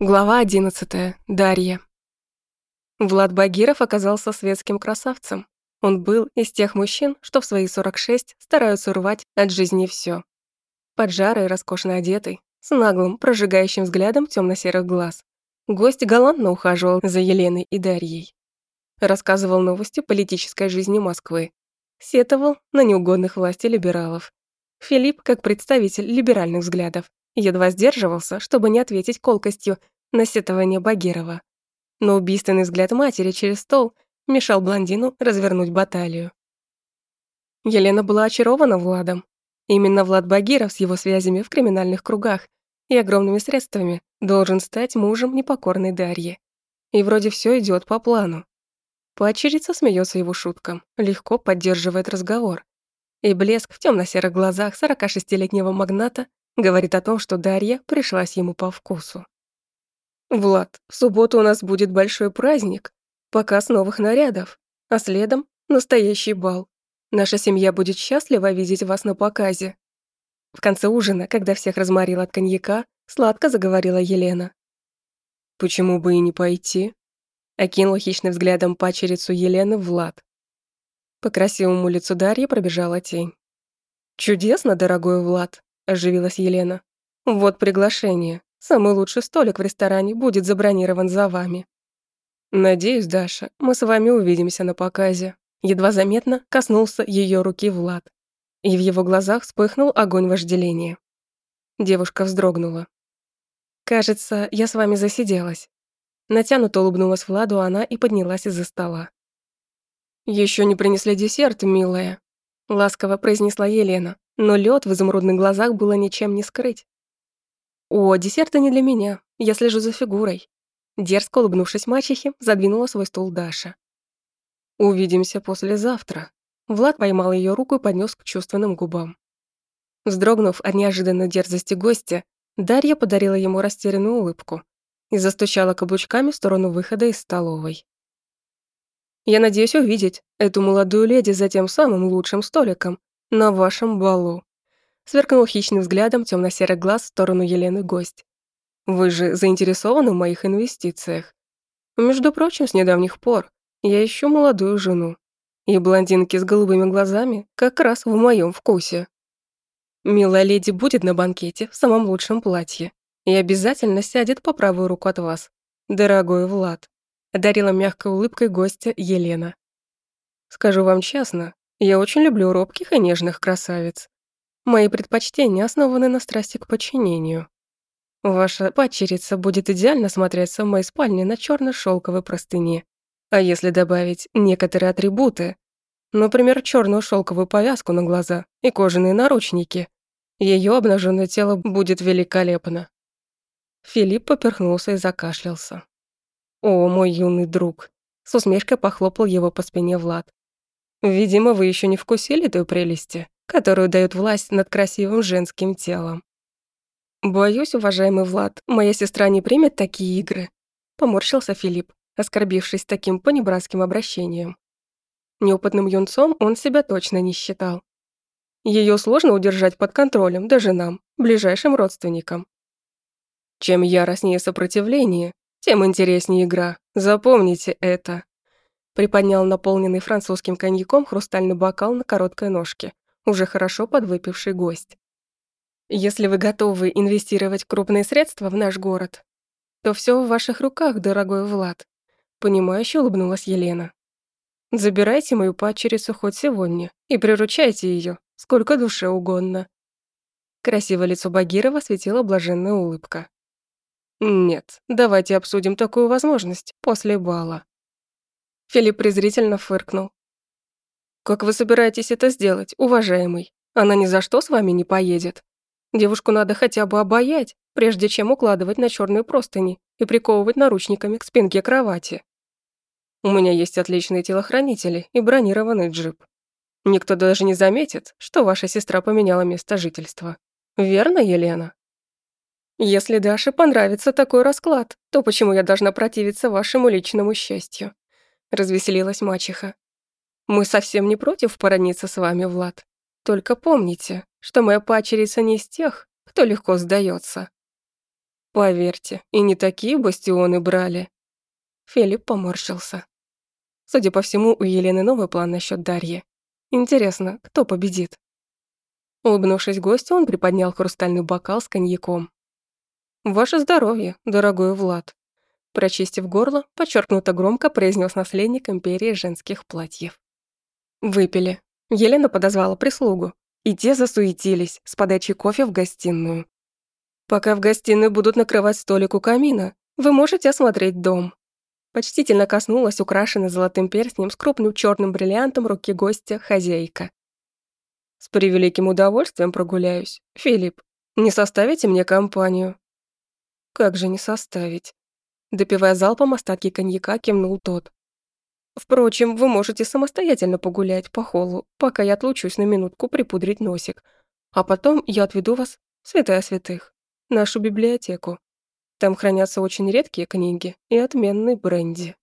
Глава 11. Дарья. Влад Багиров оказался светским красавцем. Он был из тех мужчин, что в свои 46 стараются урвать от жизни все. Поджарый, роскошно одетый, с наглым, прожигающим взглядом темно серых глаз. Гость галантно ухаживал за Еленой и Дарьей. Рассказывал новости политической жизни Москвы. Сетовал на неугодных власти либералов. Филипп, как представитель либеральных взглядов, едва сдерживался, чтобы не ответить колкостью на сетование Багирова. Но убийственный взгляд матери через стол мешал блондину развернуть баталию. Елена была очарована Владом. Именно Влад Багиров с его связями в криминальных кругах и огромными средствами должен стать мужем непокорной Дарьи. И вроде все идет по плану. Поочередно смеется его шуткам, легко поддерживает разговор. И блеск в темно серых глазах 46-летнего магната говорит о том, что Дарья пришлась ему по вкусу. «Влад, в субботу у нас будет большой праздник, показ новых нарядов, а следом настоящий бал. Наша семья будет счастлива видеть вас на показе». В конце ужина, когда всех разморил от коньяка, сладко заговорила Елена. «Почему бы и не пойти?» Окинул хищным взглядом пачерицу Елены Влад. По красивому лицу Дарьи пробежала тень. «Чудесно, дорогой Влад», – оживилась Елена. «Вот приглашение. Самый лучший столик в ресторане будет забронирован за вами. Надеюсь, Даша, мы с вами увидимся на показе. Едва заметно коснулся ее руки Влад. И в его глазах вспыхнул огонь вожделения. Девушка вздрогнула. «Кажется, я с вами засиделась». Натянуто улыбнулась Владу она и поднялась из-за стола. Еще не принесли десерт, милая», — ласково произнесла Елена, но лед в изумрудных глазах было ничем не скрыть. «О, десерты не для меня. Я слежу за фигурой». Дерзко улыбнувшись мачехе, задвинула свой стул Даша. «Увидимся послезавтра». Влад поймал ее руку и поднес к чувственным губам. Вздрогнув от неожиданной дерзости гостя, Дарья подарила ему растерянную улыбку и застучала каблучками в сторону выхода из столовой. «Я надеюсь увидеть эту молодую леди за тем самым лучшим столиком на вашем балу», Сверкнул хищным взглядом темно-серый глаз в сторону Елены гость. «Вы же заинтересованы в моих инвестициях. Между прочим, с недавних пор я ищу молодую жену. И блондинки с голубыми глазами как раз в моем вкусе. Милая леди будет на банкете в самом лучшем платье и обязательно сядет по правую руку от вас, дорогой Влад», одарила мягкой улыбкой гостя Елена. «Скажу вам честно, я очень люблю робких и нежных красавиц. Мои предпочтения основаны на страсти к подчинению. Ваша падчерица будет идеально смотреться в моей спальне на черно шелковой простыне. А если добавить некоторые атрибуты, например, черную шелковую повязку на глаза и кожаные наручники, ее обнаженное тело будет великолепно. Филипп поперхнулся и закашлялся. «О, мой юный друг!» С усмешкой похлопал его по спине Влад. «Видимо, вы еще не вкусили той прелести, которую дает власть над красивым женским телом. «Боюсь, уважаемый Влад, моя сестра не примет такие игры», поморщился Филипп, оскорбившись таким понебратским обращением. Неопытным юнцом он себя точно не считал. Ее сложно удержать под контролем даже нам, ближайшим родственникам. Чем яростнее сопротивление, тем интереснее игра. Запомните это. Приподнял наполненный французским коньяком хрустальный бокал на короткой ножке, уже хорошо подвыпивший гость. Если вы готовы инвестировать крупные средства в наш город, то все в ваших руках, дорогой Влад. Понимающе улыбнулась Елена. Забирайте мою падчерицу хоть сегодня и приручайте ее, сколько душе угодно. Красивое лицо Багирова светила блаженная улыбка. Нет, давайте обсудим такую возможность после бала. Филипп презрительно фыркнул, «Как вы собираетесь это сделать, уважаемый? Она ни за что с вами не поедет. Девушку надо хотя бы обаять, прежде чем укладывать на черные простыни и приковывать наручниками к спинке кровати. У меня есть отличные телохранители и бронированный джип. Никто даже не заметит, что ваша сестра поменяла место жительства. Верно, Елена? Если Даше понравится такой расклад, то почему я должна противиться вашему личному счастью? Развеселилась мачеха. Мы совсем не против породниться с вами, Влад. Только помните, что моя пачерица не из тех, кто легко сдается. Поверьте, и не такие бастионы брали. Филипп поморщился. Судя по всему, у Елены новый план насчет Дарьи. Интересно, кто победит? Улыбнувшись гостю, он приподнял хрустальный бокал с коньяком. «Ваше здоровье, дорогой Влад!» Прочистив горло, подчеркнуто громко произнес наследник империи женских платьев. Выпили. Елена подозвала прислугу, и те засуетились с подачей кофе в гостиную. «Пока в гостиной будут накрывать столик у камина, вы можете осмотреть дом». Почтительно коснулась украшенной золотым перстнем с крупным черным бриллиантом руки гостя хозяйка. «С превеликим удовольствием прогуляюсь. Филипп, не составите мне компанию?» «Как же не составить?» Допивая залпом остатки коньяка, кивнул тот. «Впрочем, вы можете самостоятельно погулять по холлу, пока я отлучусь на минутку припудрить носик. А потом я отведу вас, святая святых, нашу библиотеку. Там хранятся очень редкие книги и отменный бренди».